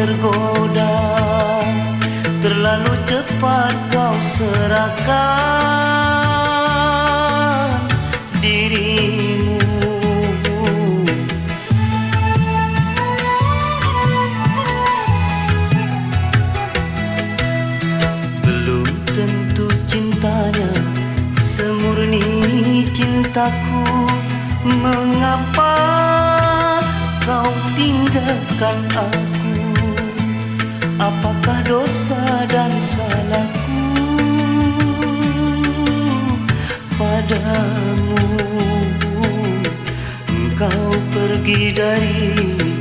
tergoda. Terlalu cepat kau serahkan dirimu. Belum tentu cintanya semurni cintaku. Mengapa kau tinggalkan aku Apakah dosa dan salahku? Padamu Engkau pergi dariku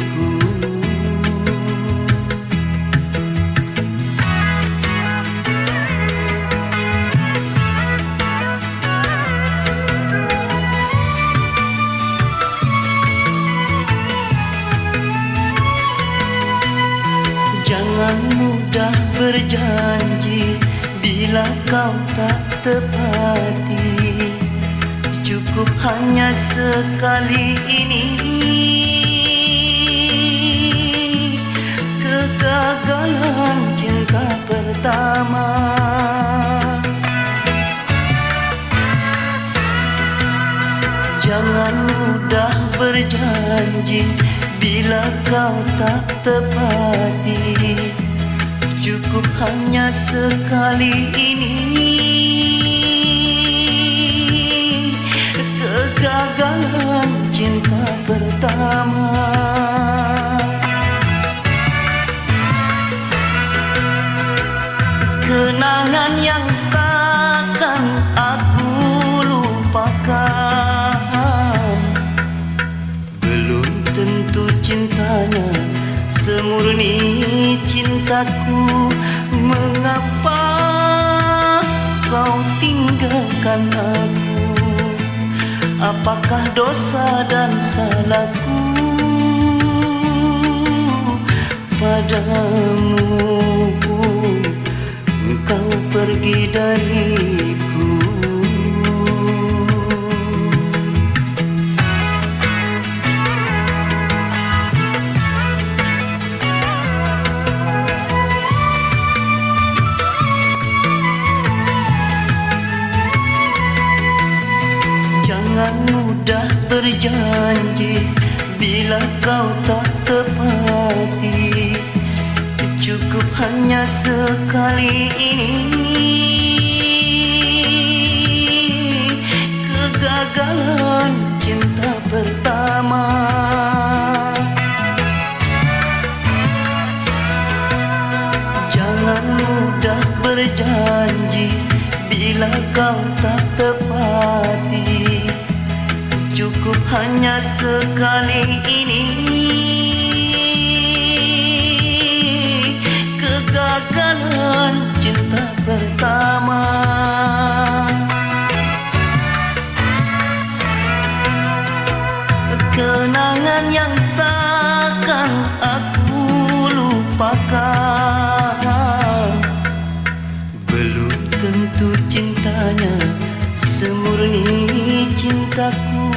Jangan mudah berjanji Bila kau tak tepati Cukup hanya sekali ini. Kegagalan cinta pertama. Jangan mudah berjanji Bila kau tak tepati Cukup hanya sekali ini cintaku Mengapa kau tinggalkan aku? Apakah dosa dan salahku? Padamu Engkau pergi dariku mudah berjanji Bila kau tak tepati Cukup hanya sekali. Ini Kegagalan cinta pertama. Jangan mudah berjanji sekali ini. Kegagalan cinta pertama. Kenangan yang takkan aku lupakan. Belum tentu cintanya semurni cintaku